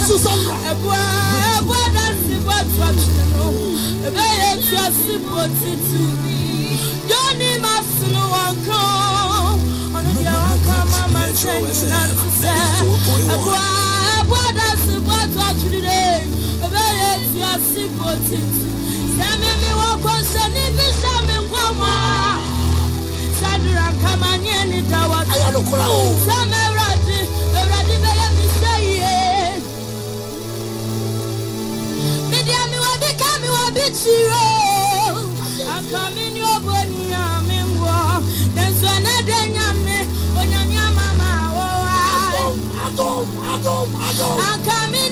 jésù sọlọ. ẹ̀bùn ẹ̀bùn dánsì bọ́ tu ọ̀tún nù ẹ̀bẹ̀ yẹ tu ọ̀sì bọ́ títù yóò ní ma sùnù wọn kàn ọ̀nà yẹ wọn kàn má má sẹ́yìn náà ti sẹ́ ẹ̀bùn ẹ̀bùn dánsì bọ́ tu ọ̀tún nù ẹ̀bẹ̀ yẹ tu ọ̀sì bọ́ títù sẹ́mi mi wọ́n kọ́ sẹ́ni bí sẹ́mi kọ́ mọ́ sẹ́dúrà kàmá ní ẹni dáwọ́ tó. ayọ̀ ló kúrò akyire akami ni obo nyame wɔ nanso anadɛ nyame onyame ama ma wɔwa akami